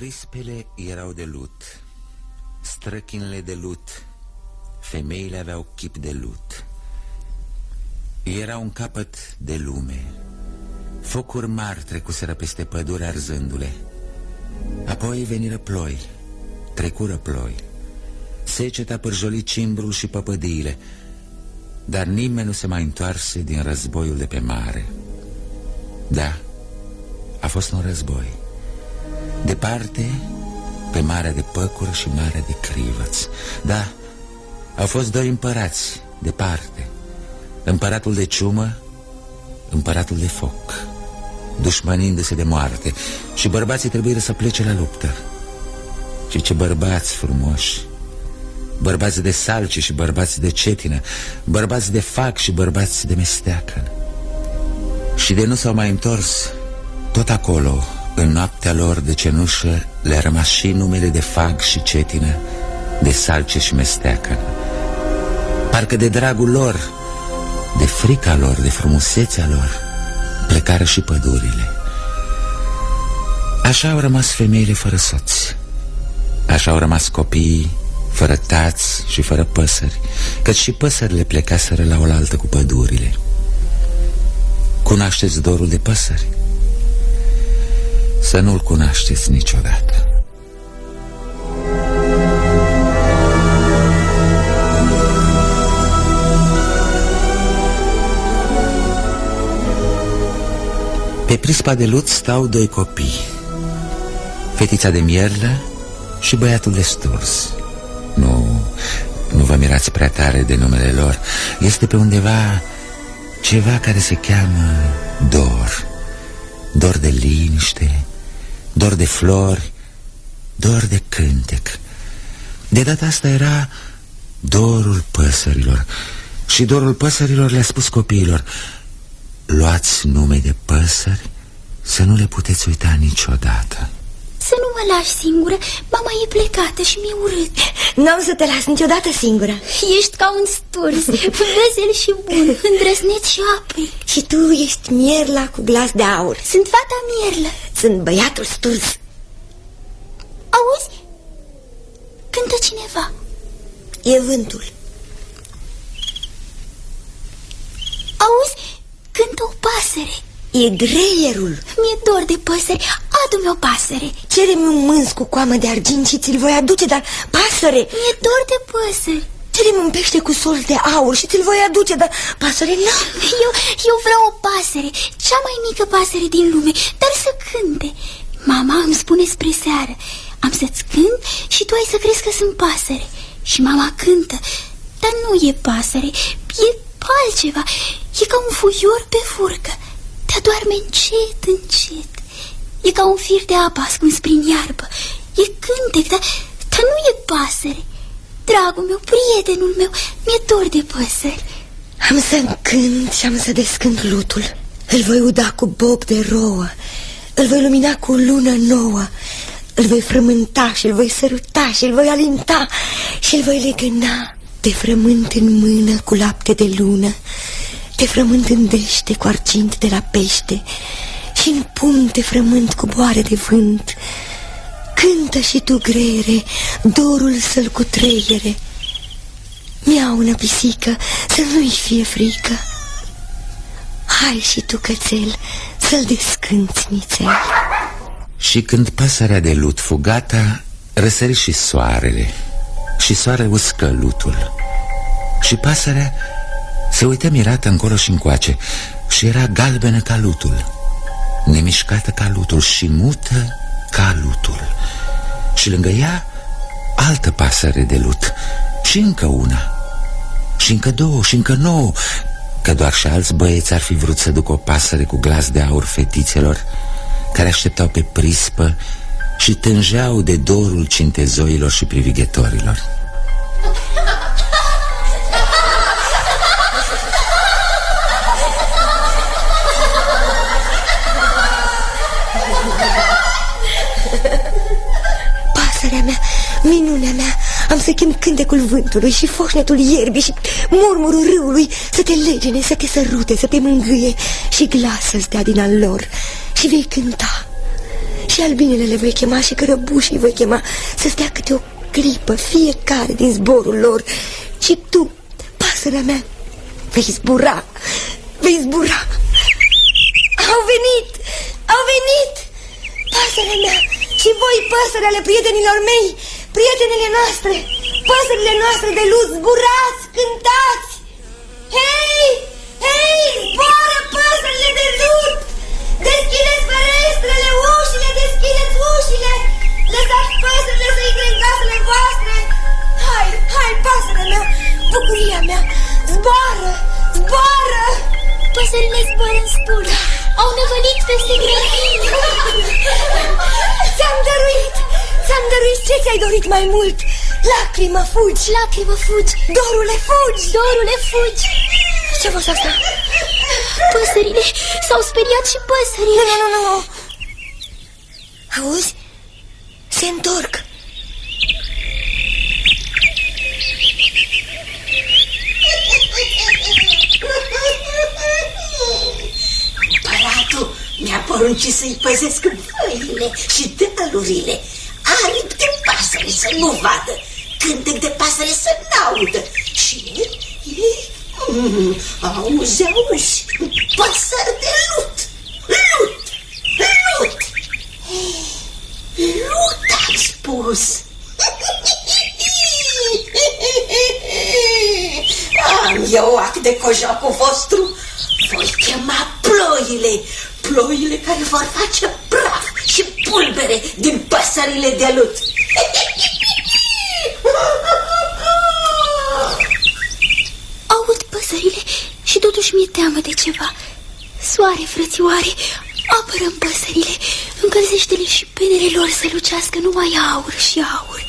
Prispele erau de lut Străchinele de lut Femeile aveau chip de lut. Era un capăt de lume Focuri mari trecuseră peste pădure arzându-le. Apoi veniră ploi Trecură ploi. Seceta pârjoli cimbrul și păpădiile Dar nimeni nu se mai întoarse din războiul de pe mare. Da, a fost un război Departe, pe marea de păcură și marea de crivăți Da, au fost doi împărați, departe. Împăratul de ciumă, împăratul de foc Dușmănindu-se de moarte. Și bărbații trebuie să plece la luptă. Și ce bărbați frumoși. Bărbați de salci și bărbați de cetină Bărbați de fac și bărbați de mesteacă Și de nu s-au mai întors Tot acolo în noaptea lor de cenușă le-a rămas și numele de fag și cetină, de salce și mesteacă. Parcă de dragul lor, de frica lor, de frumusețea lor, plecară și pădurile. Așa au rămas femeile fără soți, așa au rămas copiii fără tați și fără păsări, căci și păsările plecaseră la oaltă cu pădurile. Cunoașteți dorul de păsări? Să nu-l cunoașteți niciodată. Pe prispa de lut stau doi copii Fetița de mierlă și băiatul de sturs. Nu, nu vă mirați prea tare de numele lor. Este pe undeva ceva care se cheamă dor. Dor de liniște, dor de flori, dor de cântec. De data asta era dorul păsărilor și dorul păsărilor le-a spus copiilor Luați nume de păsări să nu le puteți uita niciodată Să nu mă lași singură, mama e plecată și mi-e urât. N-am să te las niciodată singură. Ești ca un sturs, vesel și bun, îndrăsneț și apri Și tu ești mierla cu glas de aur. Sunt fata mierlă. Sunt băiatul sturs. Auzi? Cântă cineva. E vântul. Auzi? Cântă o pasăre E greierul. Mi-e dor de păsări, adu-mi o pasăre. Cere-mi un mânz cu coamă de argint și ți-l voi aduce, dar pasăre. Mi-e dor de păsări. Cere-mi un pește cu sol de aur și ți-l voi aduce, dar pasăre nu eu, eu vreau o pasăre, cea mai mică pasăre din lume, dar să cânte. Mama îmi spune spre seară Am să-ți cânt și tu ai să crezi că sunt pasăre. Și mama cântă, dar nu e pasăre, e altceva. E ca un fuior pe furcă Te adorme încet, încet. E ca un fir de apă ascuns prin iarbă. E cântec, dar, dar nu e pasăre. Dragul meu, prietenul meu, mi-e dor de păsări. Am să cânt și am să descânt lutul. Îl voi uda cu bob de rouă. Îl voi lumina cu lună nouă. Îl voi frământa și îl voi săruta și îl voi alinta Și îl voi legăna Te frământ în mână cu lapte de lună Te frământ în dește cu argint de la pește Și în pumn te frământ cu boare de vânt. Cântă și tu, greiere, dorul să-l cutreiere. Miaună pisică, să nu-i fie frică. Hai și tu, cățel, să-l descânți nițel. Și când pasărea de lut fugata, răsări și soarele Și soarele uscă lutul. Și pasărea se uită mirată încolo și încoace Și era galbenă ca lutul Nemișcată ca lutul și mută ca lutul. Și lângă ea altă pasăre de lut Și încă una Și încă două și încă nouă. Că doar și alți băieți ar fi vrut să ducă o pasăre cu glas de aur fetițelor Care așteptau pe prispă Și tângeau de dorul cintezoilor și privighetorilor Pasărea mea, minunea mea. Am să chem cântecul vântului și foșnetul ierbii Și murmurul râului Să te legene, să te sărute, să te mângâie Și glas să-ți dea din al lor. Și vei cânta. Și Și albinele le voi chema și cărăbușii voi chema Să stea câte o clipă fiecare din zborul lor. Și tu, pasărea mea, vei zbura, vei zbura. Au venit, au venit, pasărea mea Și voi, păsări ale prietenilor mei, prietenele noastre Păsările noastre de luz, zburați, cântați! Hei, hei, zboară păsările de lut Deschideți ferestrele, ușile, deschideți ușile! Lăsați păsările să intre în casele voastre! Hai, hai, pasărea mea, bucuria mea! Zboară, zboară! Păsările zboară în spură Au năvălit peste grădini Ți-am dăruit, ți-am dăruit. Ce ți-ai dorit mai mult? Lacrimă, fugi. Lacrimă, fugi. Dorule, fugi. Dorule, fugi. Ce a fost asta? Păsările, s-au speriat și păsările. Nu, nu, nu, nu. Auzi? Se întorc mi-a poruncit să-i păzesc văile și dealurile. Aripi de pasăre să nu vadă Cântec de pasăre să n-audă. Și ei, mm, auzi, auzi Păsări de lut Lut, lut. Lut am spus Am eu ac de cojocul vostru? Voi chema ploile. Ploile care vor face praf și pulbere din păsările de lut. Aud păsările și totuși mi-e teamă de ceva. Soare, frățioare, apărăm păsările. Încălzește-le și penele lor să lucească. Numai aur și aur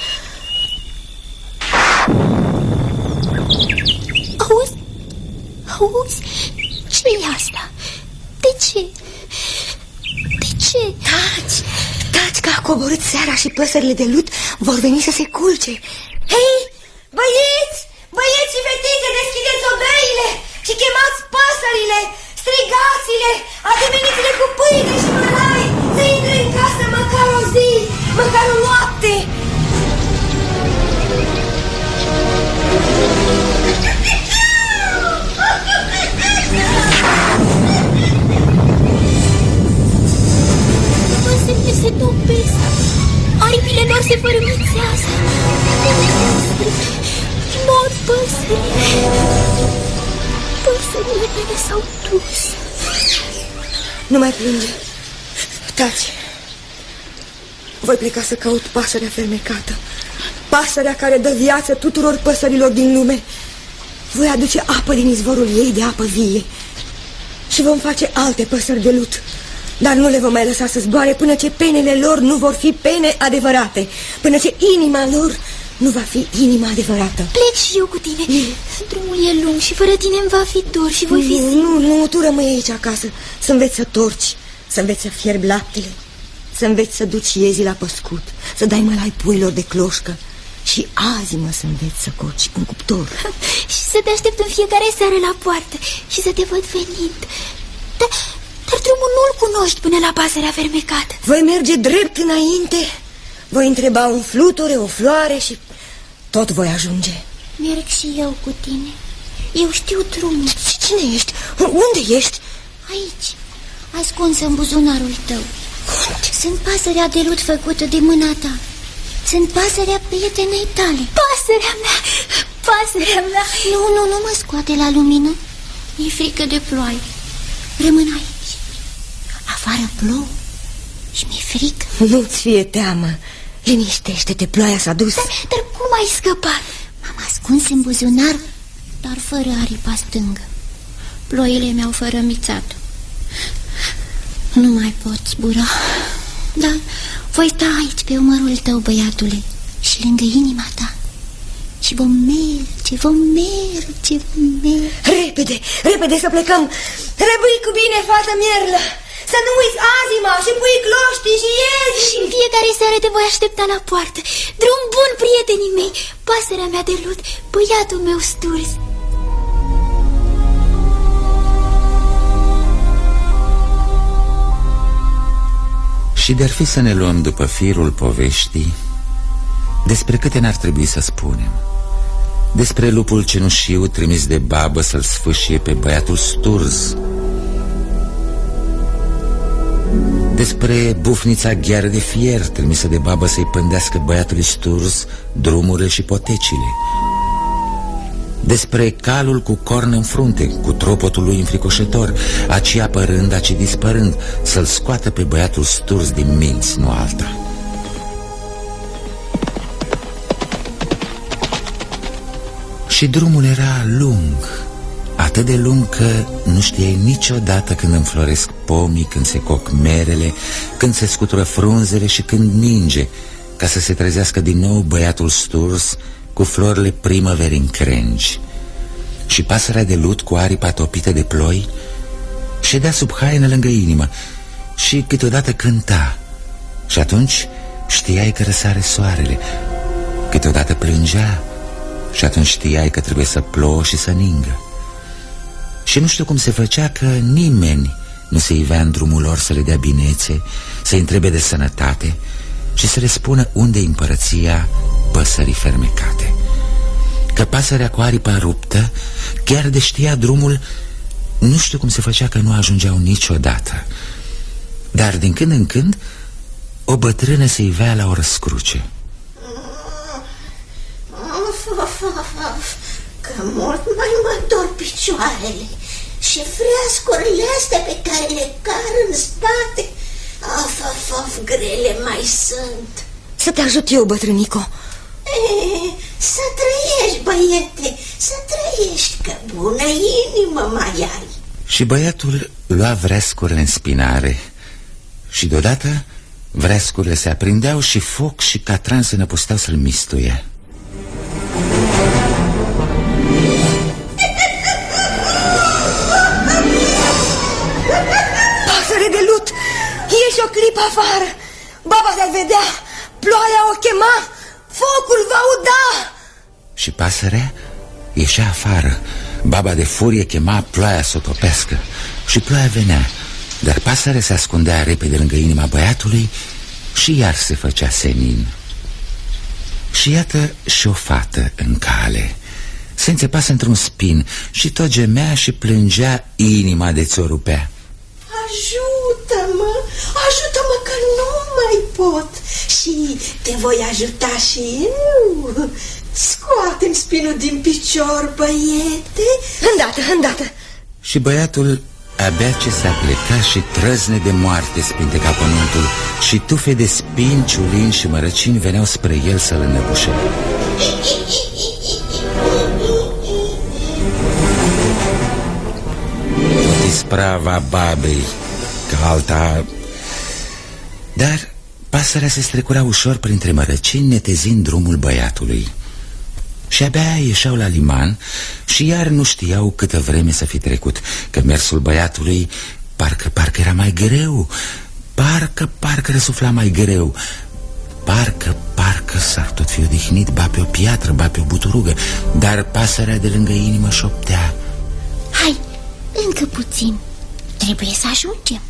Auzi? Auzi? ce e asta? De ce? De ce? Taci, taci că a coborât seara și păsările de lut vor veni să se culce Hei, băieți, băieți și fetițe, deschideți odăile și chemați păsările Strigați-le, ademeniți-le cu pâine și mălai Să intre în casă măcar o zi, măcar o noapte s-au dus. Nu mai plânge. Taci Voi pleca să caut pasărea fermecată. Pasărea care dă viață tuturor păsărilor din lume. Voi aduce apă din izvorul ei de apă vie. Și vom face alte păsări de lut. Dar nu le vom mai lăsa să zboare Până ce penele lor nu vor fi pene adevărate. Până ce inima lor nu va fi inima adevărată. Plec și eu cu tine. Drumul e lung și fără tine îmi va fi dor și voi fi Nu, nu, nu, tu rămâi aici acasă. Să înveți să torci Să înveți să fierbi laptele Să înveți să duci iezii la păscut Să dai mălai puilor de cloșcă Și azi mă să înveți să coci în cuptor. Și să te aștept în fiecare seară la poartă Și să te văd venind Dar, dar drumul nu-l cunoști până la pasărea fermecată. Voi merge drept înainte. Voi întreba un fluture, o floare și tot voi ajunge. Merg și eu cu tine. Eu știu drumul. Și Cine ești? Unde ești? Aici, ascunsă în buzunarul tău. Sunt pasărea de lut făcută de mâna ta. Sunt pasărea prietenei tale. Pasărea mea, pasărea mea! Nu, nu, nu mă scoate la lumină. Mi-e frică de ploaie. Rămân aici. Afară plouă. Și mi-e frică. Nu-ți fie teamă Liniștește-te, ploaia s-a dus. Dar, dar cum ai scăpat? M-am ascuns în buzunar, dar fără aripa stângă. Ploile mi-au fărămițat. Nu mai pot zbura. Dar voi sta aici pe umărul tău, băiatule Și lângă inima ta. Și vom merge, vom merge, vom merge. Repede, repede să plecăm. Răbâi cu bine, fată mierlă Să nu uiți azima și pui cloștii și iezi. Și în fiecare seară te voi aștepta la poartă. Drum bun, prietenii mei. Pasărea mea de lut, băiatul meu sturs. Și Și de-ar fi să ne luăm după firul poveștii Despre câte n-ar trebui să spunem. Despre lupul cenușiu trimis de babă să-l sfâșie pe băiatul Sturz Despre bufnița gheară de fier trimisă de babă să-i pândească băiatului Sturz drumurile și potecile despre calul cu corn în frunte, cu tropotul lui înfricoșător, aci apărând, aci dispărând, să-l scoată pe băiatul sturs din minți, nu alta. Și drumul era lung, atât de lung că nu știai niciodată când înfloresc pomii, când se coc merele, când se scutură frunzele și când ninge, ca să se trezească din nou băiatul sturs cu florile primăveri în crengi. Și pasărea de lut cu aripa topită de ploi ședea sub haină lângă inimă și câteodată cânta. Și atunci știai că răsare soarele câteodată plângea și atunci știai că trebuie să plouă și să ningă și nu știu cum se făcea că nimeni nu se ivea în drumul lor să le dea binețe, să-i întrebe de sănătate și să le spună unde împărăția păsării fermecate. Că pasărea cu aripa ruptă chiar de știa drumul, nu știu cum se făcea că nu ajungeau niciodată. Dar din când în când, o bătrână se ivea la o răscruce. Of, of, of, of, că mult mai mă dor picioarele și freascurile astea pe care le car în spate. Of, of, of, grele mai sunt. Să te ajut eu, bătrânico. E, să trăiești, băiete, să trăiești, că bună inimă mai ai. Și băiatul lua vrescurile în spinare și deodată vrescurile se aprindeau și foc și catran se năpusteau să-l mistuie. Pasăre pasărea ieșea afară. Baba de furie chema ploaia să o topească. Și ploaia venea, dar pasărea se ascundea repede lângă inima băiatului și iar se făcea senin. Și iată și o fată în cale. Se înțepase într-un spin și tot gemea și plângea inima de ți-o rupea. Ajută-mă, ajută-mă că nu mai pot și te voi ajuta și eu. Scoatem spinul din picior, băiete. Îndată, îndată. Și băiatul abia ce s-a plecat și trăzne de moarte spinte ca pământul și tufe de spin, ciulini și mărăcini veneau spre el să-l înăbușe. Tot isprava babei, ca alta... Dar pasărea se strecura ușor printre mărăcini, netezind drumul băiatului. Și abia ieșeau la liman și iar nu știau câtă vreme să fi trecut, că mersul băiatului parcă, parcă era mai greu, parcă, parcă răsufla mai greu, parcă, parcă s-ar tot fi odihnit, ba pe o piatră, ba pe o buturugă, dar pasărea de lângă inimă șoptea. Hai, încă puțin. Trebuie să ajungem.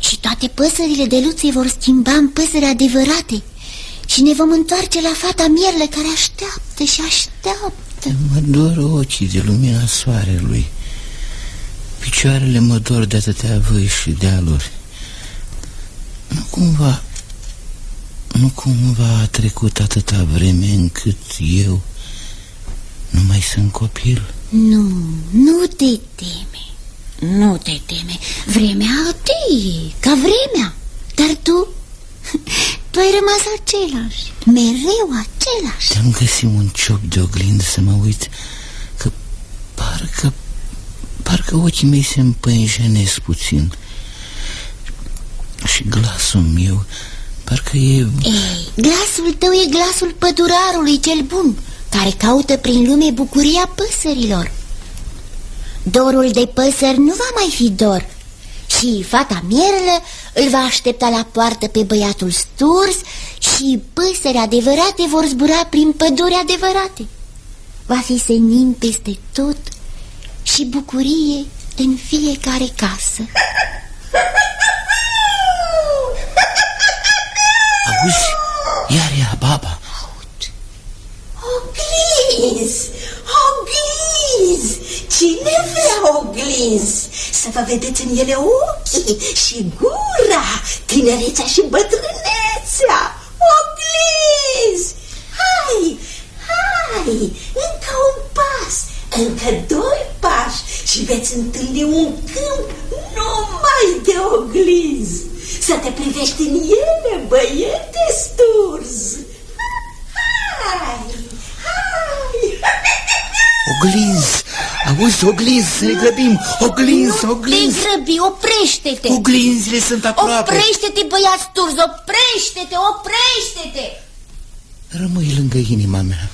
Și toate păsările de lut se vor schimba în păsări adevărate. Și ne vom întoarce la fata mierle care așteaptă și așteaptă. Mă dor ochii de lumina soarelui. Picioarele mă dor de atâtea vâi și dealuri. Nu cumva... Nu cumva a trecut atâta vreme încât eu nu mai sunt copil? Nu, nu te teme. Nu te teme. Vremea e ca vremea. Dar tu... Tu ai rămas același, mereu același. Te-am găsit un ciop de oglindă să mă uit Că parcă, parcă ochii mei se împăinjenesc puțin. Și glasul meu parcă e... Ei, glasul tău e glasul pădurarului cel bun Care caută prin lume bucuria păsărilor. Dorul de păsări nu va mai fi dor și fata mierlă îl va aștepta la poartă pe băiatul sturs și păsări adevărate vor zbura prin păduri adevărate. Va fi senin peste tot și bucurie în fiecare casă. Auzi? Iar ea, baba. Oglinz! Oglinz! Cine vrea oglinz? Să vă vedeți în ele ochii și gura, tinerețea și bătrânețea! Oglinz! Hai, hai, încă un pas, încă doi pași și veți întâlni un câmp numai de oglinz. Să te privești în ele, băiete sturs! Hai, hai! Oglinz! Auzi, oglinz, să ne grăbim! Oglinz, Nu te oglinz! grăbi, oprește-te Oglinzile sunt aproape! Oprește-te, băiat sturz, oprește-te, oprește-te Rămâi lângă inima mea,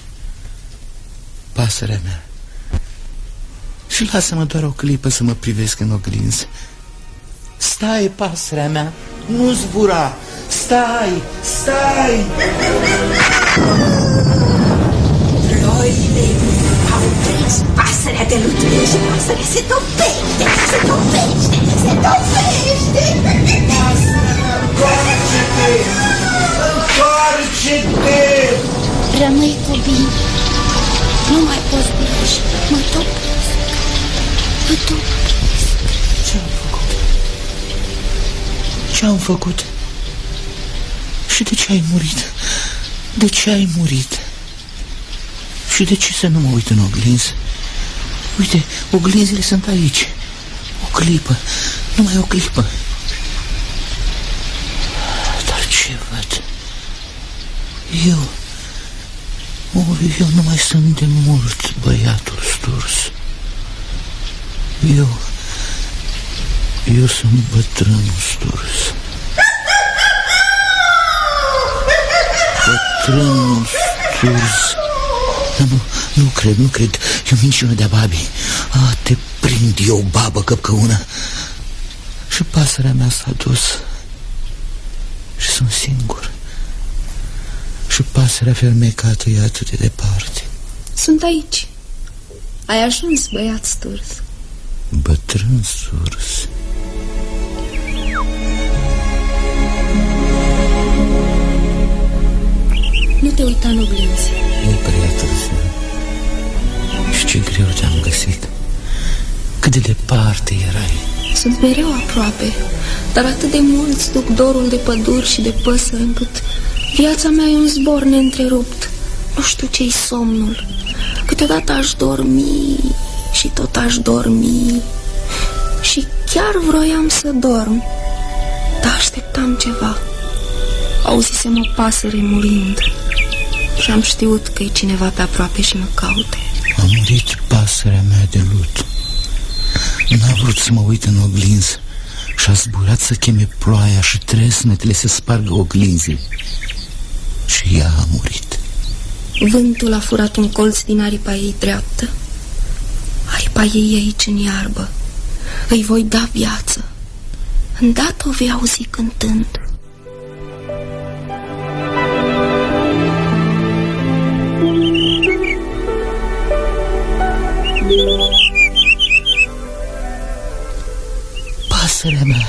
pasărea mea. Și lasă-mă doar o clipă să mă privesc în oglinz. Stai, pasărea mea, nu zbura! Stai, stai! Ploile au prins pasărea de lut și pasărea se topește, se topește, se topește. Întoarce-te! Întoarce-te! Rămâi cu bine Nu mai poți plânge Mă topesc Mă topesc Ce-am făcut? Ce-am făcut? Și de ce ai murit? De ce ai murit? Și de ce să nu mă uit în oglinz? Uite, oglinzile sunt aici. O clipă, numai o clipă. Dar ce văd? Eu... Oh, eu nu mai sunt de mult băiatul sturs. Eu... Eu sunt bătrânul sturs. Bătrânul sturs. Nu, nu, nu cred, nu cred. E o minciună de babi. A, te prind eu, babă căpcăună. Și pasărea mea s-a dus. Și sunt singur. Și pasărea fermecată e atât de departe. Sunt aici. Ai ajuns, băiat sturs. Bătrân surs. Nu te uita în oglinzi. E prea târziu. Și ce greu te-am găsit. Cât de departe erai. Sunt mereu aproape, dar atât de mulți duc dorul de păduri și de păsări încât viața mea e un zbor neîntrerupt. Nu știu ce-i somnul. Câteodată aș dormi și tot aș dormi. Și chiar vroiam să dorm, dar așteptam ceva. Auzisem o pasăre murind și am știut că e cineva pe aproape și mă caute. A murit pasărea mea de lut. N-a vrut să mă uit în oglinz și a zburat să cheme ploaia și tresnetele să spargă oglinzile. Și ea a murit. Vântul a furat un colț din aripa ei dreaptă. Aripa ei e aici în iarbă. Îi voi da viață. Îndată o vei auzi cântând. Pasărea mea,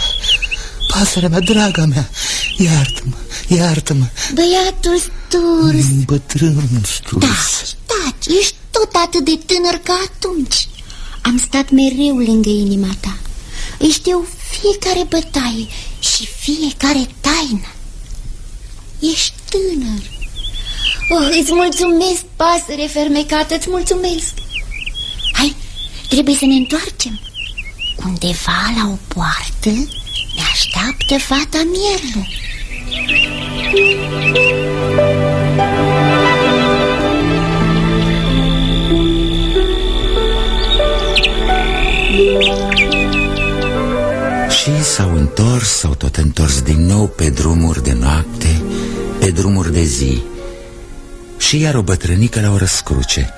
pasărea mea, draga mea, iartă-mă, iartă-mă, Băiatul sturs. Bătrânul sturs. Taci, taci, ești tot atât de tânăr ca atunci. Am stat mereu lângă inima ta. Îi știu fiecare bătaie și fiecare taină. Ești tânăr. Oh, îți mulțumesc, pasăre fermecată, îți mulțumesc. Hai, trebuie să ne întoarcem Undeva la o poartă ne așteaptă fata mierlă Și s-au întors, s-au tot întors din nou pe drumuri de noapte, pe drumuri de zi. Și iar o bătrânică la o răscruce.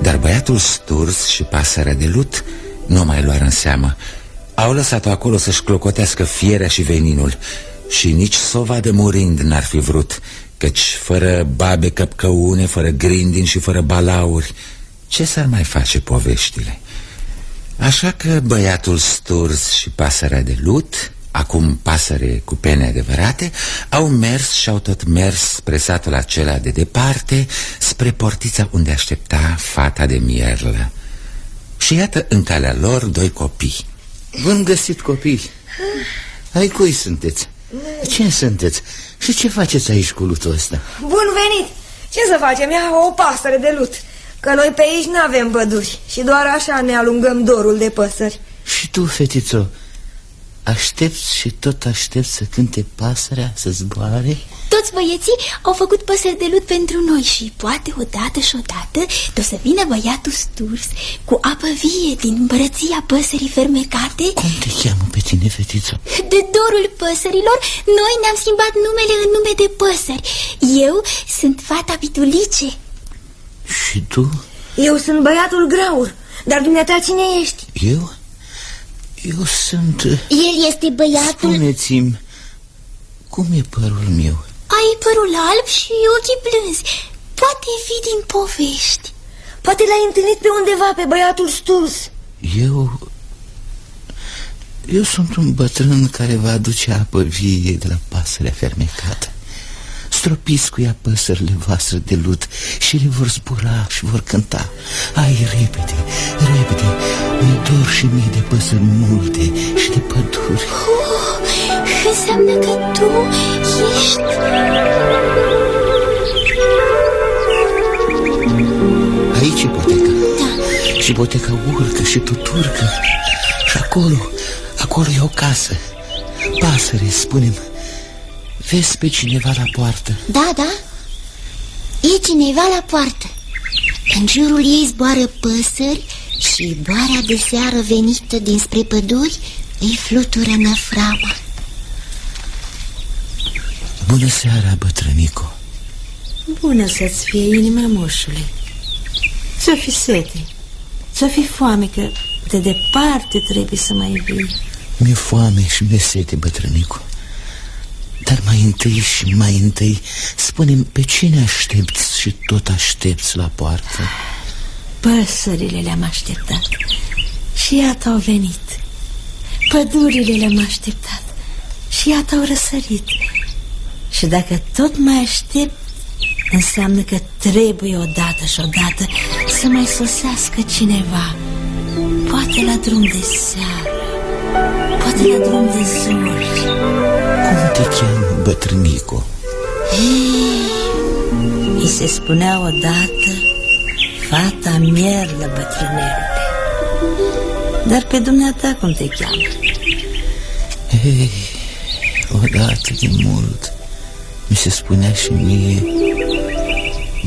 Dar băiatul sturs și pasărea de lut nu mai luar în seamă. Au lăsat-o acolo să-și clocotească fierea și veninul și nici să o vadă murind n-ar fi vrut, căci fără babe căpcăune, fără grindini și fără balauri, ce s-ar mai face poveștile? Așa că băiatul sturs și pasărea de lut acum pasăre cu pene adevărate, au mers și au tot mers spre satul acela de departe, spre portița unde aștepta fata de mierlă. Și iată în calea lor doi copii. Bun găsit copii. Ai cui sunteți? Cine sunteți? Și ce faceți aici cu lutul ăsta? Bun venit! Ce să facem? Ia o pasăre de lut Că noi pe aici nu avem păduri Și doar așa ne alungăm dorul de păsări Și tu, fetițo, aștepți și tot aștepți să cânte pasărea, să zboare? Toți băieții au făcut păsări de lut pentru noi și poate odată și odată o să vină băiatul sturs cu apă vie din împărăția păsării fermecate Cum te cheamă pe tine, fetițo? De dorul păsărilor, noi ne-am schimbat numele în nume de păsări Eu sunt fata Pitulice Și tu? Eu sunt băiatul Graur Dar dumneata cine ești? Eu? Eu sunt... El este băiatul... Spuneți-mi, cum e părul meu? Ai părul alb și ochii plânzi Poate fi din povești. Poate l-ai întâlnit pe undeva pe băiatul Sturs. Eu... Eu sunt un bătrân care va aduce apă vie de la pasărea fermecată. Stropiți cu ea păsările voastre de lut Și le vor zbura și vor cânta. Ai, repede, repede Mi-e dor și mie de păsări multe și de păduri. Oh, Înseamnă că tu ești... Aici e poteca Da. Și poteca urcă și tot urcă Și acolo, acolo e o casă. Pasăre, spune-mi Vezi pe cineva la poartă? Da, da. E cineva la poartă. În jurul ei zboară păsări Și boarea de seară venită dinspre păduri Îi flutură năframa Bună seara, bătrânico. Bună să-ți fie inima moșului Ți-o fi sete. Ți-o fi foame că de departe trebuie să mai vii. Mi-e foame și mi-e sete, bătrânico. Dar mai întâi și mai întâi spune pe cine aștepți și tot aștepți la poartă? Păsările le-am așteptat Și iată au venit. Pădurile le-am așteptat Și iată au răsărit Și dacă tot mai aștept Înseamnă că trebuie odată și odată Să mai sosească cineva Poate la drum de seară Poate la drum de zori Cum te cheamă, bătrânico? Îi se spunea odată Fata mierlă bătrânelule Dar pe dumneata cum te cheamă? Ei, odată de mult Mi se spunea și mie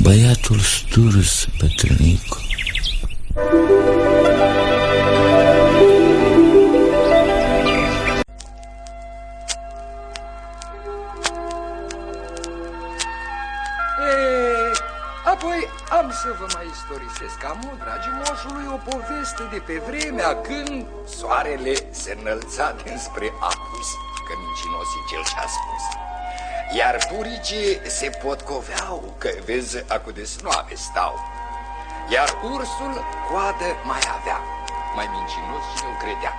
Băiatul sturs, bătrânico Apoi am să vă mai istorisesc amul, dragii moșului, o poveste de pe vremea când soarele se înălța dinspre apus, că mincinos e cel ce-a spus. Iar puricii se potcoveau, că vezi, acu de snoave stau. Iar ursul coadă mai avea, mai mincinos și nu credea.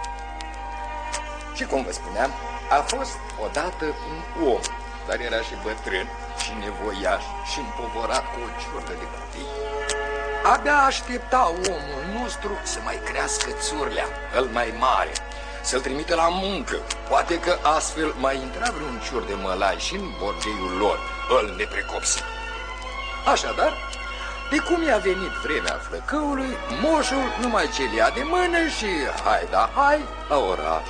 Și cum vă spuneam, a fost odată un om, dar era și bătrân și nevoiaș și împovorat cu o ciurdă de copii. Abia aștepta omul nostru să mai crească țurlea, îl mai mare, să-l trimite la muncă. Poate că astfel mai intra vreun ciur de mălai și în borgeiul lor, îl neprecopsit. Așadar, de cum i-a venit vremea flăcăului, moșul numai ce ia de mână și hai da hai la oraș.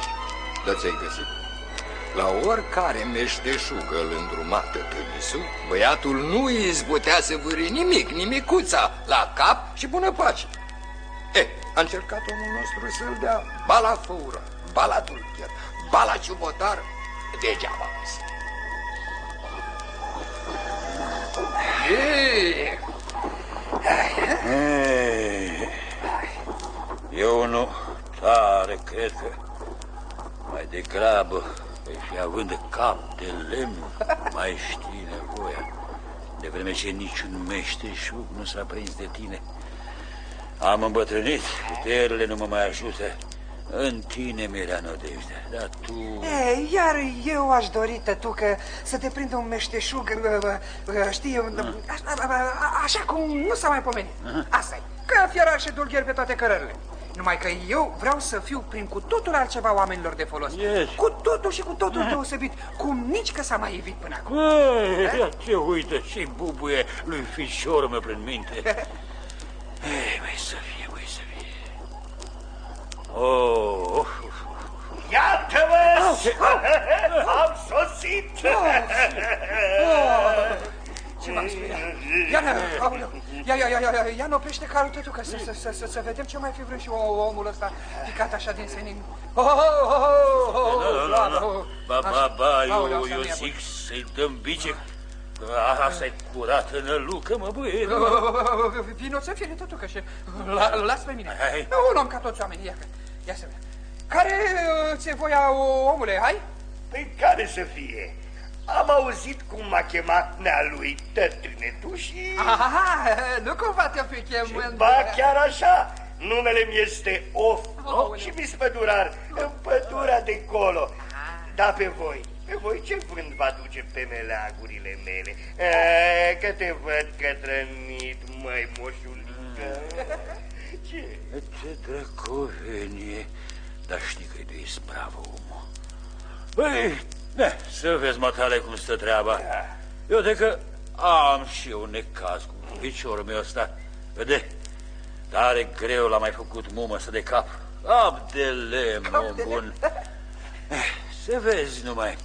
Da ți-ai găsit. La oricare meșteșugă îl îndruma tătănisu, băiatul nu îi izbutea să vâri nimic, nimicuța, la cap și bună pace. E, a încercat omul nostru să-l dea bala făură, bala dulcher, bala ciubotar, degeaba însă. Ei, Ei, Eu nu tare cred că mai degrabă vei fi având de cap de lemn mai știi nevoia de vreme ce niciun meșteșug nu s-a prins de tine. Am îmbătrânit, puterile nu mă mai ajută În tine mi-era nădejdea, dar tu... E, iar eu aș dori, tătucă, să te prind un meșteșug, știi, așa cum nu s-a mai pomenit. asta e, că fierar și dulgher pe toate cărările. Numai că eu vreau să fiu prin cu totul altceva oamenilor de folos. Yes. Cu totul și cu totul deosebit, cum nici că s-a mai evit până acum. Ei, ce uită și bubuie lui fișor mă prin minte. Ei, mai să fie, mai să fie. Oh, oh, Iată-vă! Am sosit! Ce m-am speriat? Ia, aoleu, ia, ia, ia, ia, ia, ia, oprește carul, tătucă, să, să, să, să, să vedem ce mai fi vrut și omul ăsta picat așa din senin. Oh, oh, oh, oh, oh, Nu, nu, nu, nu. Ba, ba, ba, Aoleu, eu, asta eu nu e zic să-i dăm bice. Asta e curată nălucă, mă băie. bun. Vino să fie tătucă și la- las pe mine. Hai. Un om ca toți oamenii, ia, ia să vedem. Care uh, ți-e voia, omule, hai? Păi care să fie? Am auzit cum m-a chemat nea lui tătrânetul și... Aha, nu cumva te fi chemând. Ba chiar așa, numele mi este Of Aoleu. și mi pădurar în pădura de colo. Da pe voi, pe voi ce vânt va duce pe meleagurile mele? E, că te văd cătrănit, măi, moșulică. Ce? Ce drăcovenie. Dar știi că e de ispravă, omul. Băi, ne, să vezi, mătale, cum stă treaba. Eu de că am și eu necaz cu piciorul meu ăsta. Vede, tare greu l-a mai făcut mumă să de cap. Cap de lemn, om bun. Eh, Să vezi numai.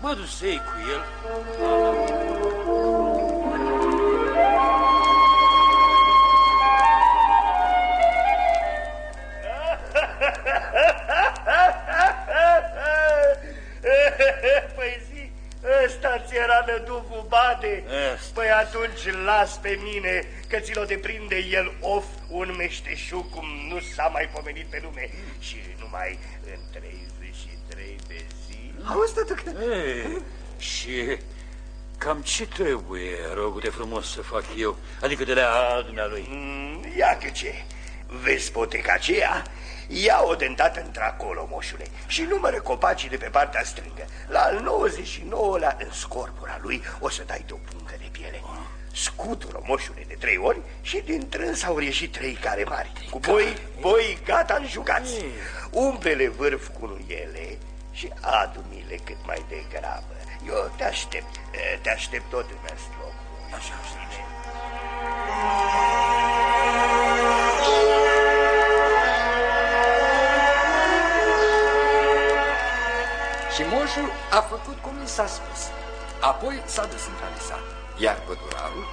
Mă dusei cu el. Păi ți era năduful bade. Este. Păi atunci las pe mine că ți-l de prinde el of un meșteșug cum nu s-a mai pomenit pe lume. Și numai în 33 de zi... Auzi, tătucă, Ei, și cam ce trebuie, rogul de frumos, să fac eu? Adică de la dumnealui. Mm, Ia că ce, vezi poteca aceea? Ia-o de îndată într-acolo, moșule, și numără copacii de pe partea stângă. La al 99-lea, în scorpura lui, o să dai de o pungă de piele. Scutură, moșule, de trei ori și din trâns au ieșit trei care mari. Cu boi, boi gata înjugați. Umple-le vârf cu nuiele și adu-mi-le cât mai degrabă. Eu te aștept, eh, te aștept tot în strop. Așa zice. Și moșul a făcut cum i s-a spus. Apoi s-a dus în tralisat, iar pădurarul,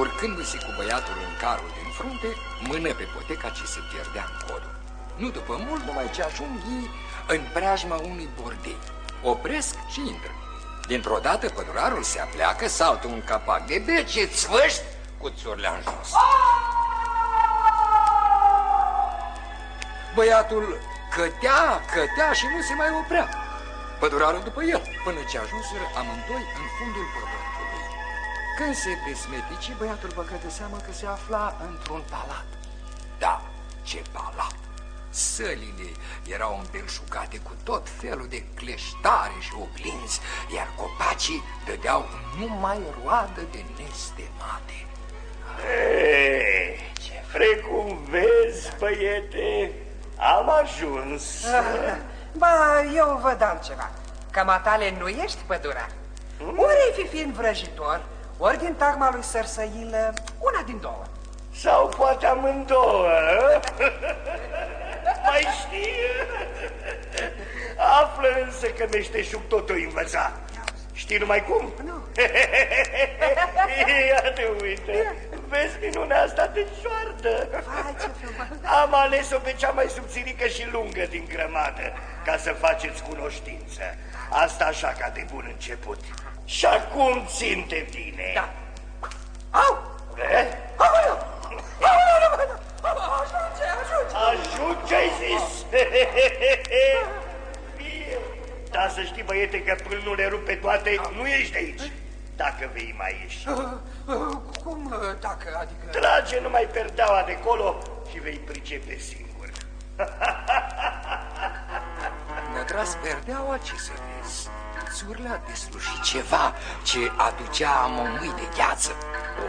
urcându-se cu băiatul în carul din frunte, mână pe poteca ce se pierdea în codul. Nu după mult, numai ce ajung ei în preajma unui bordei. Opresc și intră. Dintr-o dată pădurarul se apleacă, saltă un capac de bece, țvâști cu țurile în jos. Băiatul cătea, cătea și nu se mai oprea. Pădurarul după el, până ce ajunseră amândoi în fundul pământului. Când se desmetici, băiatul băcă de seamă că se afla într-un palat. Da, ce palat! Sălile erau îmbelșugate cu tot felul de cleștare și oglinzi, iar copacii dădeau numai roadă de nestemate. Ei, ce frecum vezi, băiete, am ajuns. Ba, eu vă dau ceva. Că matale nu ești pădurar. Ori ai fi fiind vrăjitor, ori din tagma lui Sărsăilă, una din două. Sau poate amândouă. Mai știi? Află însă că meșteșug tot o învăța. Știi numai cum? Nu. Ia te uite, vezi minunea asta de șoardă. Vai, ce frumos. Am ales-o pe cea mai subțirică și lungă din grămadă, ca să faceți cunoștință. Asta așa ca de bun început. Și acum ținte bine. Da. Au! Eh? Aoleu! Aoleu! Ajunge, ajunge! Ajunge, ai zis! Fie. Dar să știi, băiete, că până nu le rupe toate, nu ești de aici. Dacă vei mai ieși. Uh, uh, Cum, uh, dacă, adică... Trage numai perdeaua de colo și vei pricepe singur. tras perdeaua, ce să vezi? Țurlea deslușit ceva ce aducea mămâi de gheață.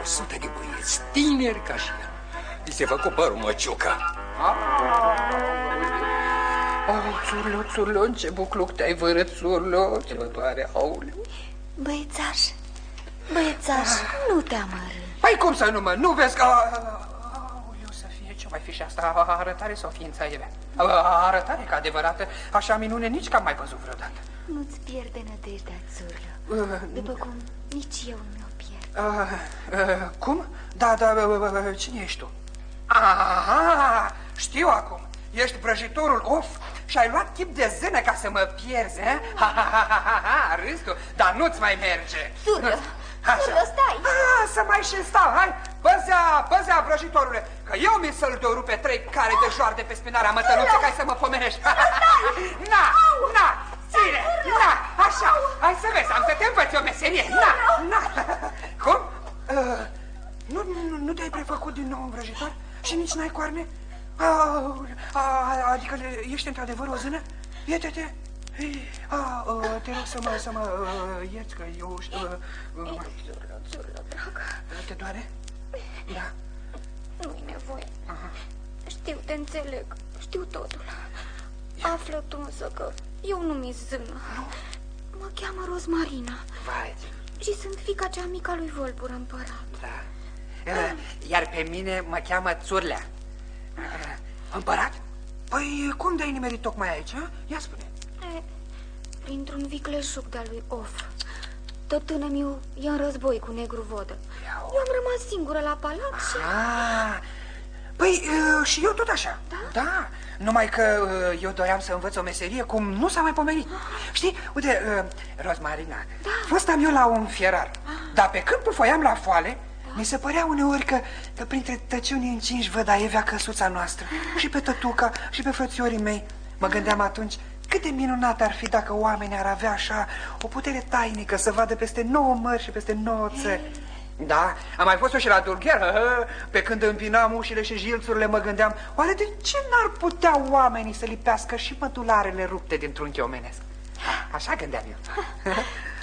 O sută de băieți tineri ca și el. Îi se făcu părul măciuca. Oh, țurlo, țurlo, ce bucluc te-ai vărât, țurlo, ce mă doare, auleu. Băiețaș, băiețaș, nu te amărâ. Păi cum să nu mă, nu vezi că... Aoleu, să fie, ce mai fi și asta, arătare sau ființa ele? Arătare ca adevărată, așa minune nici că am mai văzut vreodată. Nu-ți pierde nădejdea, țurlă, după cum nici eu nu o pierd. Uh, uh, cum? Da, da, uh, uh, cine ești tu? Aha, știu acum. Ești vrăjitorul of și ai luat tip de zână ca să mă pierzi, eh? Ha, ha, ha, ha, ha, ha, râzi tu, dar nu-ți mai merge. Țurlă, Așa. țurlă, stai! Ah, să mai și stau, hai! Păzea, păzea, vrăjitorule, că eu mi să-l doru pe trei care de joarde pe spinarea mătăluței ca să mă pomenești. Na, na, ține, na, așa, hai să vezi, am să te învăț o meserie, na, na. Cum? Uh, nu, nu, nu te-ai prefăcut din nou un vrăjitor? Și nici n-ai coarne? Uh, uh, adică ești într-adevăr o zână? Iete-te! Ah, uh, te rog să mă, să mă uh, ierți că eu... Uh, uh, Țurlă, țurlă, dragă, te doare? Da. nu-i nevoie. Știu, te înțeleg, știu totul. Află tu însă că eu nu mi zână. Mă cheamă Rosmarina Vai, și sunt fica cea mică a lui Volpur împărat. da. Uh, Iar pe mine mă cheamă Țurlea. Uh, Împărat? Păi cum de-ai nimerit tocmai aici, a? Ia spune. E, printr-un vicleșug de-al lui Of. Tătână miu e în război cu negru vodă. Eu am rămas singură la palat și... Ah, păi uh, și eu tot așa. Da? Da, numai că uh, eu doream să învăț o meserie cum nu s-a mai pomenit. Știi, uite, uh, Rosmarina, da. fostam eu la un fierar, dar pe când pufoiam la foale, mi se părea uneori că, că printre tăciunii încinși văd aievea căsuța noastră Și pe tătuca și pe frățiorii mei Mă gândeam atunci cât de minunat ar fi dacă oamenii ar avea așa o putere tainică Să vadă peste nouă mări și peste nouă țări da, am mai fost eu și la Dulgher, pe când împinam ușile și jilțurile mă gândeam Oare de ce n-ar putea oamenii să lipească și mădularele rupte din trunchi omenesc? Așa gândeam eu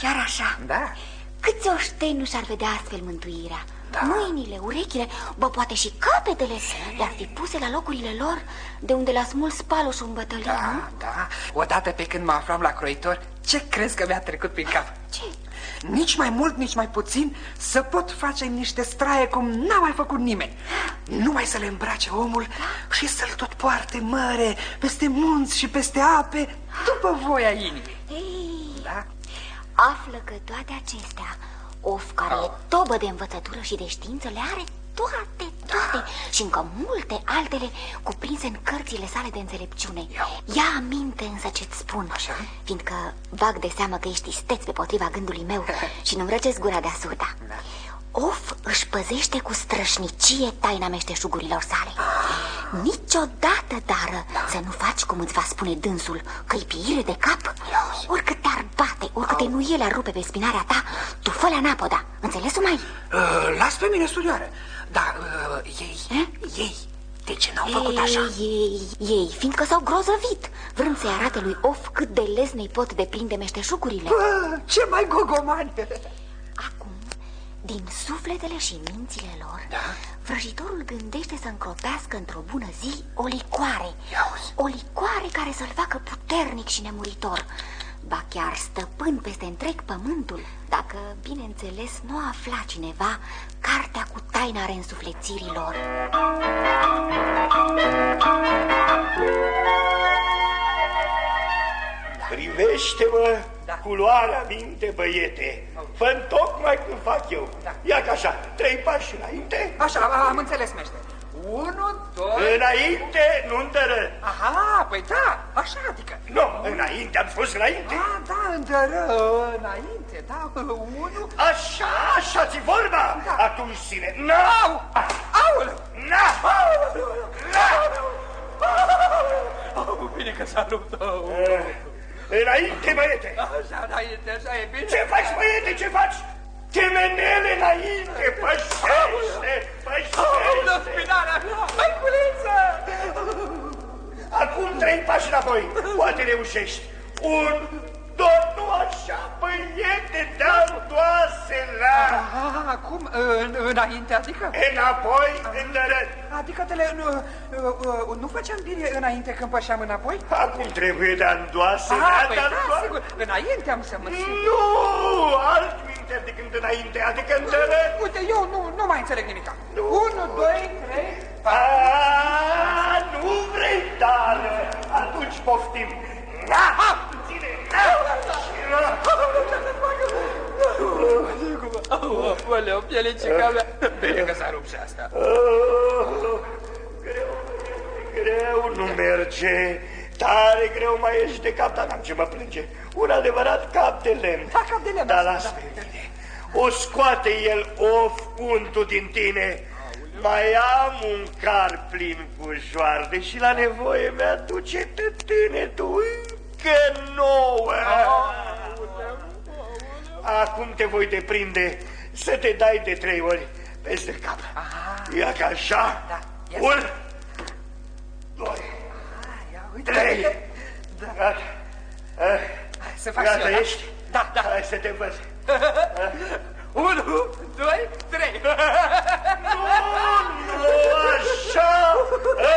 Chiar așa. Da, Câți oșteni nu și-ar vedea astfel mântuirea? Da. Mâinile, urechile, bă, poate și capetele Le-ar fi puse la locurile lor De unde l-a smuls paloșul în bătălie, nu? da, da Odată pe când mă aflam la croitor, ce crezi că mi-a trecut prin cap? Ce? Nici mai mult, nici mai puțin Să pot face niște straie cum n-a mai făcut nimeni Numai să le îmbrace omul Și să-l tot poarte mare Peste munți și peste ape După voia inimii Ei, Da? află că toate acestea Of, care e tobă de învățătură și de știință, le are toate, toate Și încă multe altele cuprinse în cărțile sale de înțelepciune. Ia aminte însă ce-ți spun Așa? Fiindcă bag de seamă că ești isteț pe potriva gândului meu Și nu-mi răcesc gura de asuta Of își păzește cu strășnicie taina meșteșugurilor sale. Niciodată, dară, să nu faci cum îți va spune dânsul Căipire de cap. Oricât te-ar bate, oricât te nu el ar rupe pe spinarea ta Tu fă la napoda, înțeles mai? Uh, las pe mine, studioară. Da, uh, ei, ei De ce n-au făcut așa? Ei, ei, ei, fiindcă s-au grozăvit. Vrând să-i arate lui Of cât de lesne-i pot deprinde meșteșugurile. Bă, ce mai gogomani Acum, din sufletele și mințile lor, Da? vrăjitorul gândește să încropească într-o bună zi o licoare. Ia uzi. O licoare care să-l facă puternic și nemuritor. Ba chiar stăpân peste întreg pământul, dacă, bineînțeles, nu afla cineva cartea cu taina reînsuflețirilor. Privește-mă Da. cu luarea minte, băiete. fă tocmai cum fac eu. Da. Ia ca așa, trei pași înainte, Așa, am înțeles, mește Unu, doi... înainte, nu întără. Aha, păi da, așa, adică... Nu, înainte, am spus înainte. Ah, da, îndără, înainte, da, unu... Așa, așa ți vorba? Da. Atunci ține. Na! Au! Aoleu! Na! Na! Au, bine că s-a rupt, au. Înainte, băiete. Așa, înainte, așa e bine. Ce faci, băiete, ce faci? Temenele înainte, pășește, Aoleu, pășește. spinarea, măiculiță! Acum trei pași înapoi, poate reușești. Un, doi, nu așa, băiete, de-andoase la... Ah, cum? În, înainte, adică? Înapoi, în dărât. Adică tele, nu, nu, nu făceam bine înainte când pășeam înapoi? Acum trebuie de-andoase, Ah, da, păi da, de-andoase. sigur, înainte am să mă simt. Nu, alt minte decât înainte, adică în dărât. Uite, eu nu, nu mai înțeleg nimic. Unu, doi, trei... A, nu vrei, dar atunci poftim. Na, ține, na, și ra. Aoleu, pielicica mea. Bine că s-a rupt și asta. Oh, greu, greu nu merge. Tare greu mai ești de cap, dar n-am ce mă plânge. Un adevărat cap de lemn. Da, cap de lemn, Dar asta, lasă da. pe mine. O scoate el of untul din tine. Mai am un car plin cu joarde și la nevoie mi-aduce tâtânetul încă nouă. Acum te voi deprinde să te dai de trei ori peste cap. Ia ca așa. Da, ia Un, doi, Ia, uite, trei. uite. Gata. Eh, Să fac Gata și eu, da? ești? Da, da. Hai să te văd. Unu, doi, trei. Nu, nu așa!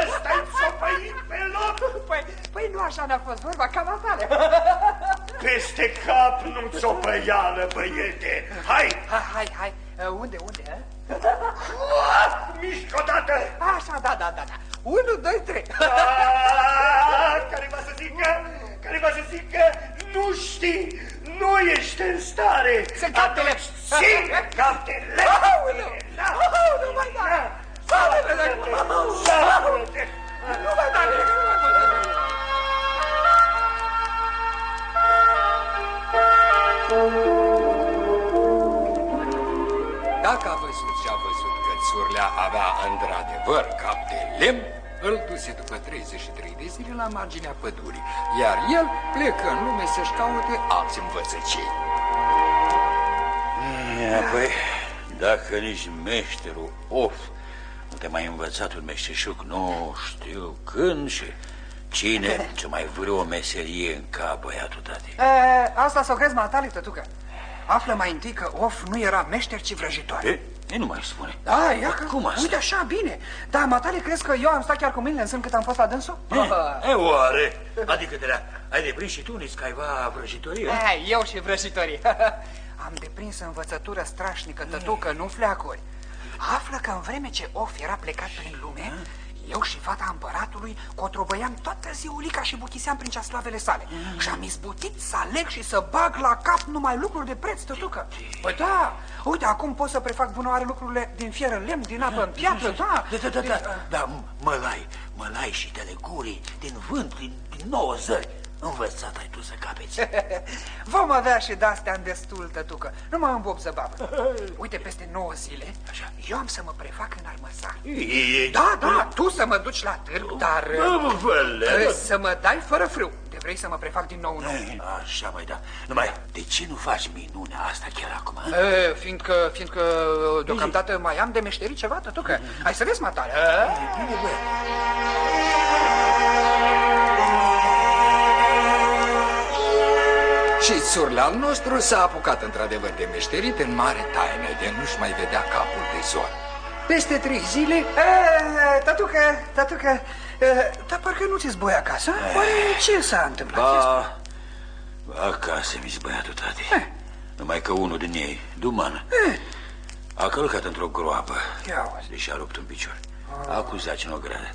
Ăsta-i țopăit pe loc! Păi, păi nu așa ne-a fost vorba, cam atare. Peste cap nu țopăială, băiete! Hai! Hai, hai, hai. Uh, Unde, unde? eh? Uah, Mișcă odată! Așa, da, da, da, da. Unu, doi, trei. Ah, Care va să zică? Care va să zică? Nu știi! Nu ești în stare! Să cap de lemn. Ține cap de lemn! Aoleu! Caute alți învățăcei. Ia, păi, dacă nici meșterul of nu te mai învățat un meșteșuc, nu știu când și cine ce mai vreo meserie în cap, băiatul tati. E, asta să o crezi, matale, tătucă. Află mai întâi că Of nu era meșter, ci vrăjitor. E? E, nu mai spune. Da, ia că... Cum asta? Uite așa, bine. Da, matale, crezi că eu am stat chiar cu mâinile în sân cât am fost la dânsul? E, e oare? Adică de la, ai deprins și tu nici caiva vrăjitorie? E, eu și vrăjitorii. am deprins învățătură strașnică, tătucă, nu fleacuri. Află că în vreme ce Of era plecat prin lume, eu și fata împăratului cotrobăiam toată ziulica și buchiseam prin ceaslavele sale. Și am izbutit să aleg și să bag la cap numai lucruri de preț, tătucă. Păi da, uite, acum pot să prefac bunoare lucrurile din fier în lemn, din apă în piatră, da. Da, da, da, da, da, mălai, mălai și telegurii din vânt, din, din nouă zări. Învățat ai tu să capeți. Vom avea și de-astea în destul, tătucă. Nu mă îmbob zăbavă. Uite, peste 9 zile, Așa. eu am să mă prefac în armăsar. E, Da, da, tu să mă duci la târg, dar Bă, văle, uh, să mă dai fără frâu. De vrei să mă prefac din nou în om. Așa, mai da. Numai, de ce nu faci minunea asta chiar acum? a? E, fiindcă, fiindcă uh, deocamdată mai am de meșterit ceva, tătucă. Hai să vezi, matale. E? Bine, bă. Și țurleal nostru s-a apucat într-adevăr de meșterit în mare taină, de nu-și mai vedea capul de zor. Peste trei zile... E, tătucă, tătucă, e, dar parcă nu ți zboi acasă? Oare ce s-a întâmplat? Ba, ba, acasă, mi băiatul tati. Numai că unul din ei, Duman, a călcat într-o groapă, Ia uzi. deși a rupt un picior. A acuzat cinogradă.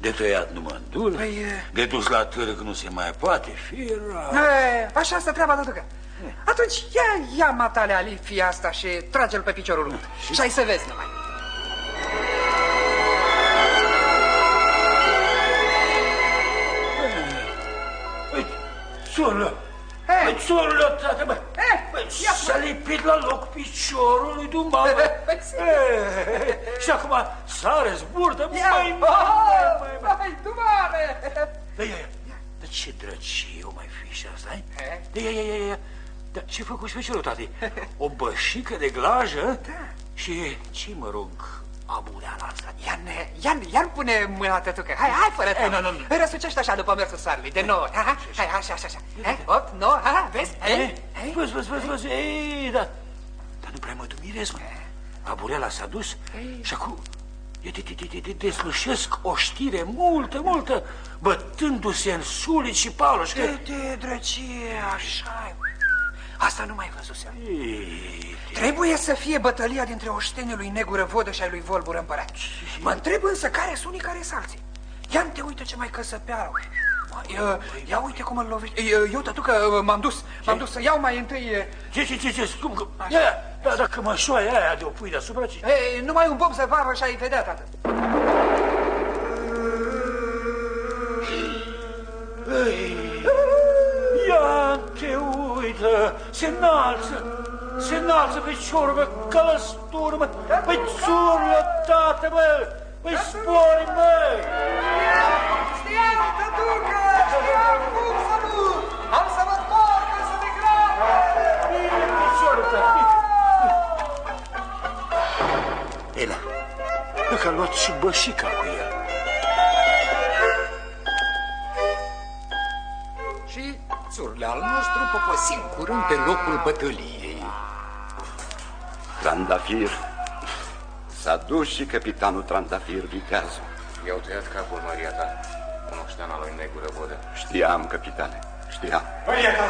De tăiat nu mă îndul, Păi, e- de dus la târg nu se mai poate, fira. E, așa asta treaba, tătucă. Atunci ia, ia matale alifia asta și trage-l pe piciorul rupt. Și ai să vezi numai. Păi, soră, Hei! Păi, soră, tată, bă, Hei, Păi, ia s-a lipit la loc piciorul lui Duman, bă. Păi, sigur. E, Și acum sare, zburdă, Ia! mai, mai, mai, mai, mai. Hai, tu mare! Da, ia, ia. Dar ce drăcie o mai fi și asta, ai? E? Da, ia, ia, ia, ia. Dar ce făcut specialul, tati? O bășică de glajă? Da. Și ce, mă rog, abureala asta. Ian, Ian, Ian pune mâna tătucă. Hai, hai, fără Ei, nu, nu, nu. Îi răsucește așa după mersul soarelui, de nouă. Hai, hai, așa, așa, așa. Hai, opt, nouă, hai, vezi? Hai, hai. Văz, văz, văz, văz, ei, da. Dar nu prea mă dumirez, mă. Abureala s-a dus și acum eu te, te, te, te, te deslușesc o știre multă, multă, bătându-se în sulici și paloși. Te, te, drăcie, așa Asta nu mai văzusem. Trebuie să fie bătălia dintre oștenii lui Negură Vodă și ai lui Volbur Împărat. Mă întreb însă care sunt unii, care sunt alții. Ia te uite ce mai căsăpeară. Ia, ia uite cum îl lovește. Eu, tătucă, m-am dus, m-am dus să iau mai întâi... Ce, ce, ce, ce, cum, cum? Ia, da, da, cămășoaia aia de o pui deasupra, ce? Ei, numai un bob să vară și ai vedea, tată. Ei, ia te uită, se înalță, se înalță piciorul, mă, călăstură, mă, păi țurlă, tată, mă, păi spori, mă! Știam, tătucă, știam cum să nu! Am să vă porcă să te grabă! Bine, piciorul tău, Ela, că a luat și bășica cu el. Și țurle al nostru poposim curând pe locul bătăliei. Trandafir. S-a dus și capitanul Trandafir viteazul. I-au tăiat capul Maria ta, cunoșteana lui Negură Vodă. Știam, capitane, știam. Maria ta!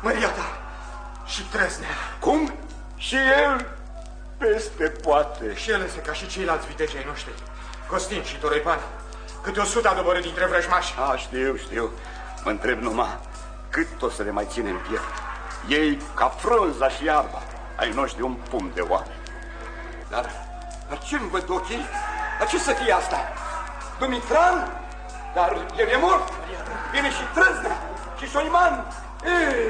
Maria ta! Și Tresnea! Cum? Și el peste poate. Și ele se ca și ceilalți vitejii ai noștri. Costin și Torepan. Câte o sută a doborât dintre vrăjmași. A, știu, știu. Mă întreb numai cât o să le mai ține în piept. Ei ca frunza și iarba. Ai noștri un pum de oameni. Dar, dar ce-mi văd ochii? Dar ce să fie asta? Dumitran? Dar el e mort. Vine și Trăznea și Soiman.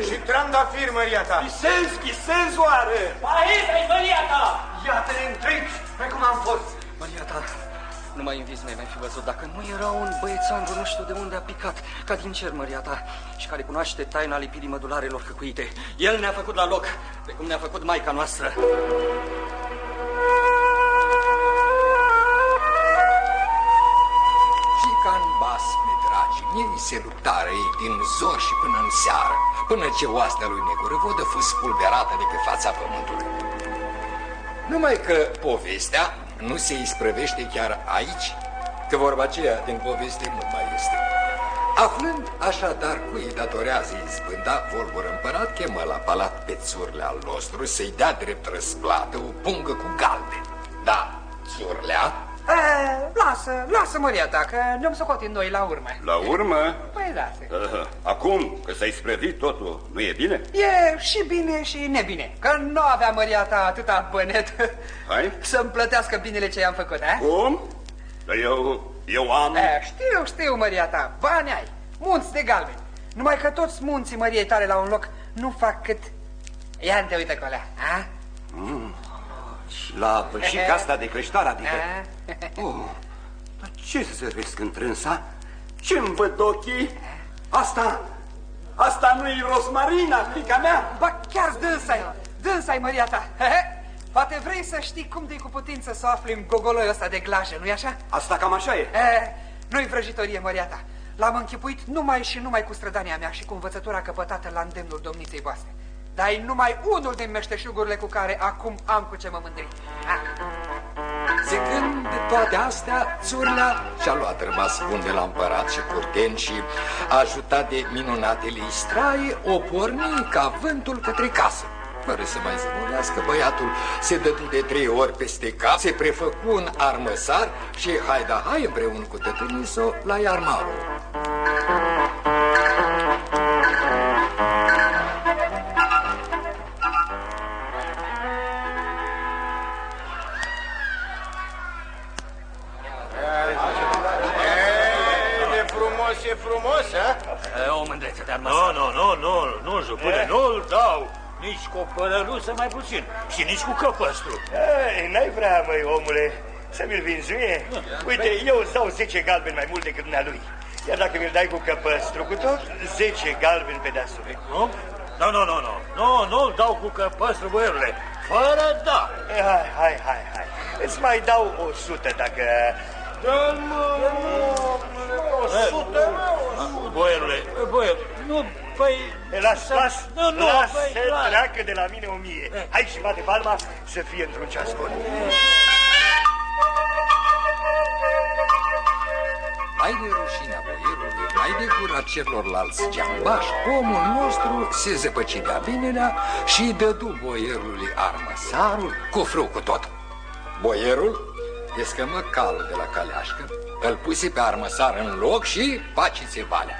Și Trandafir, Maria ta. Visez, visez oare? Aici ai Maria ta! Iată-ne întreg, pe cum am fost. Maria ta, numai în vis mi mai fi văzut. Dacă nu era un băiețandru, nu știu de unde a picat, ca din cer, Maria ta, și care cunoaște taina lipirii mădularelor căcuite. El ne-a făcut la loc, pe cum ne-a făcut maica noastră. Și ca în basme, dragi mei, se luptară ei din zor și până în seară, până ce oastea lui Negurăvodă fu spulberată de pe fața pământului. Numai că povestea nu se isprăvește chiar aici, că vorba aceea din poveste mult mai este. Aflând așadar cui datorează izbânda, Volbur împărat chemă la palat pe țurle al nostru să-i dea drept răsplată o pungă cu galben. Da, țurlea E, lasă, lasă Maria ta, că ne-am socotit noi la urmă. La urmă? Păi da. Uh, acum, că s-a isprăvit totul, nu e bine? E și bine și nebine, că nu avea Maria ta atâta bănet Hai? să-mi plătească binele ce i-am făcut, a? Cum? Dar eu, eu am... E, știu, știu, Maria ta, bani ai, munți de galben. Numai că toți munții Măriei tale la un loc nu fac cât... Ia te uite colea, a? Mm. La bășica asta de creștar, adică... Oh, dar ce să zăresc întrânsa? Ce-mi văd ochii? Asta, asta nu-i Rosmarina, fica mea? Ba chiar dânsa-i, dânsa-i Maria ta. Poate vrei să știi cum de cu putință să afli în gogoloi ăsta de glajă, nu-i așa? Asta cam așa e. e nu-i vrăjitorie, Maria ta. L-am închipuit numai și numai cu strădania mea și cu învățătura căpătată la îndemnul domniței voastre. Dar e numai unul din meșteșugurile cu care acum am cu ce mă mândri. Zicând toate astea, țurlea și-a luat rămas bun de la împărat și curten și, ajutat de minunatele straie, o porni ca vântul către casă. Fără să mai zămurească, băiatul se dădu de trei ori peste cap, se prefăcu un armăsar și haida hai împreună cu tătâniso la iarmarul. O mândrețe de armăsar. Nu, nu, nu, nu, nu, jupâne, nu-l dau. Nici cu o părăluță mai puțin și nici cu căpăstru. Ei, n-ai vrea, măi, omule, să mi-l vinzuie? Uite, eu îți dau 10 galbeni mai mult decât dumnealui. Iar dacă mi-l dai cu căpăstru, cu tot, 10 galbeni pe deasupra. Nu? Nu, nu, nu, nu, nu, nu-l dau cu căpăstru, băierule, fără da. Hai, hai, hai, hai. Îți mai dau o sută dacă... Da, mă, o sută, Boierule, boier, nu, păi... Las, las, nu, nu, las, păi, se las. treacă de la mine o mie. Hai și bate palma să fie într-un ceas bun. Mai de rușinea boierului, mai de gura celorlalți geambași, omul nostru se zăpăcidea binelea și dădu boierului armăsarul cu frâu cu tot. Boierul descămă calul de la caleașcă, îl puse pe armăsar în loc și pacițe valea.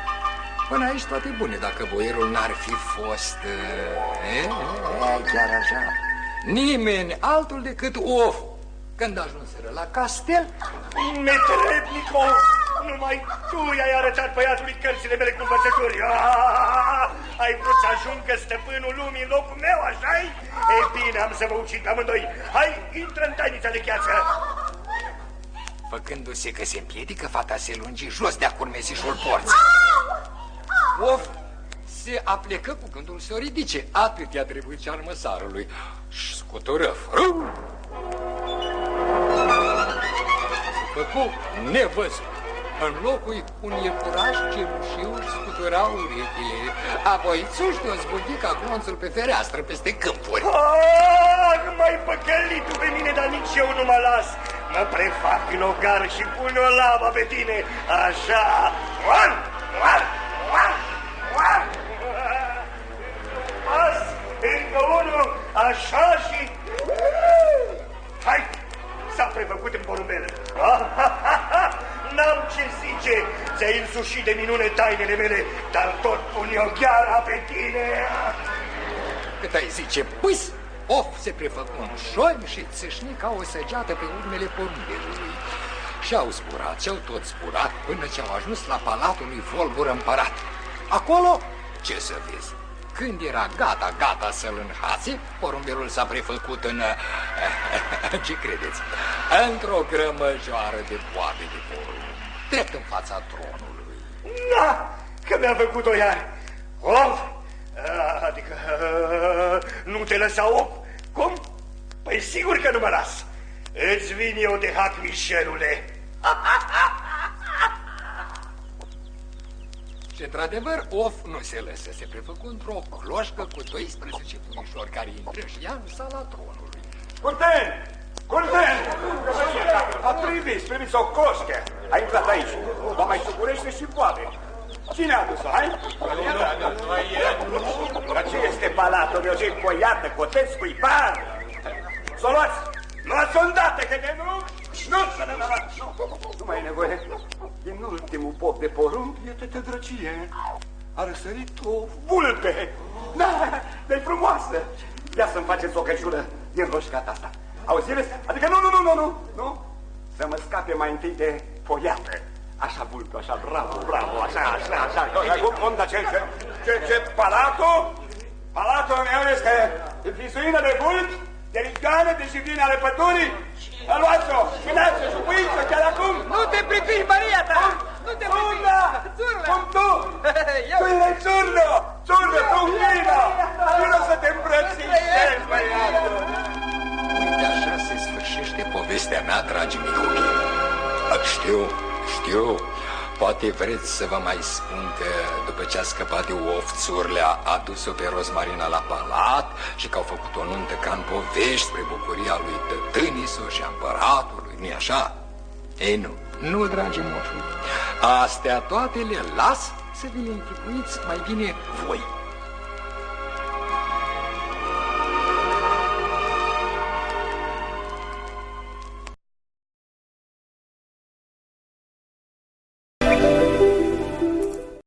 Până aici toate bune, dacă boierul n-ar fi fost... E, e, e, chiar așa. Nimeni altul decât of. Când ajunseră la castel, Meterebnico, numai tu i-ai arătat băiatului cărțile mele cu învățături. Ah, Ai vrut să ajungă stăpânul lumii în locul meu, așa-i? E bine, am să vă ucid pe amândoi. Hai, intră în tainița de gheață. Făcându-se că se împiedică, fata se lungi jos de-a curmesișul porții. Of se aplecă cu gândul să o ridice. Atât i-a trebuit și armăsarului. Și scutură frâu. Se făcu nevăzut. În locul un iepuraș cerușiu își scutura urechile. Apoi țuște o zbuchi ca glonțul pe fereastră peste câmpuri. Ah, mai păcălit tu pe mine, dar nici eu nu mă las. Mă prefac în ogar și pun o lava pe tine. Așa. Oan, oan, oan, oan. Azi, încă unul, așa și... Hai, s-a prefăcut în porumbel. N-am ce zice, ți-ai însușit de minune tainele mele, dar tot pun eu gheara pe tine. Cât ai zice, pâs, of se prefăcu un șoim și țâșni ca o săgeată pe urmele porumbelului. Și-au zburat, și-au tot zburat, până ce au ajuns la palatul lui Volbur împărat. Acolo, ce să vezi, când era gata, gata să-l înhațe, porumbelul s-a prefăcut în... ce credeți? Într-o grămăjoară de boabe de porumb, drept în fața tronului. Na, că mi-a făcut-o iar. Of! Ah, Adică ah, nu te lăsa op? Cum? Păi sigur că nu mă las. Îți vin eu de hac, Mișelule. Și într-adevăr, of nu se lăsă, se prefăcu într-o cloșcă cu 12 puișori care intră și ia în sala tronului. Curten! Curten! A priviți, priviți o coscă. A intrat aici. Va mai sucurește și poate. Cine a adus-o, hai? Dar ce este palatul meu? Ce-i coiată, coteț, cuipar? Să o luați! Luați-o îndată, că de nu... Nu, să ne nu, nu mai e nevoie. Din ultimul pop de porumb e tătă drăcie. A răsărit o vulpe. Da, de frumoasă. Ia să-mi faceți o căciulă din roșcata asta. Auziți? Adică nu, nu, nu, nu, nu, nu. Să mă scape mai întâi de foiată. Așa vulpe, așa, bravo, bravo, așa, așa, așa. Cum, cum, dar ce, ce, ce, ce, palatul? Palatul meu este înfisuină de vulpi, de rigoană, de jivine ale păturii. Luați-o, minați-o și puiți-o chiar acum. Nu te pripiși, Maria ta! Nu te pripiși! Țurla! Cum tu? Tu erai țurnă! Țurnă, tu vino! Vino să te îmbrățișezi, băiatul! Uite așa se sfârșește povestea mea, dragi mei copii. Știu, știu, poate vreți să vă mai spun că după ce a scăpat de of, țurlea a dus-o pe Rozmarina la palat și că au făcut o nuntă ca în povești spre bucuria lui Tătânisu și a împăratului, nu-i așa? Ei nu, nu, dragi moșuri, astea toate le las să vi le închipuiți mai bine voi.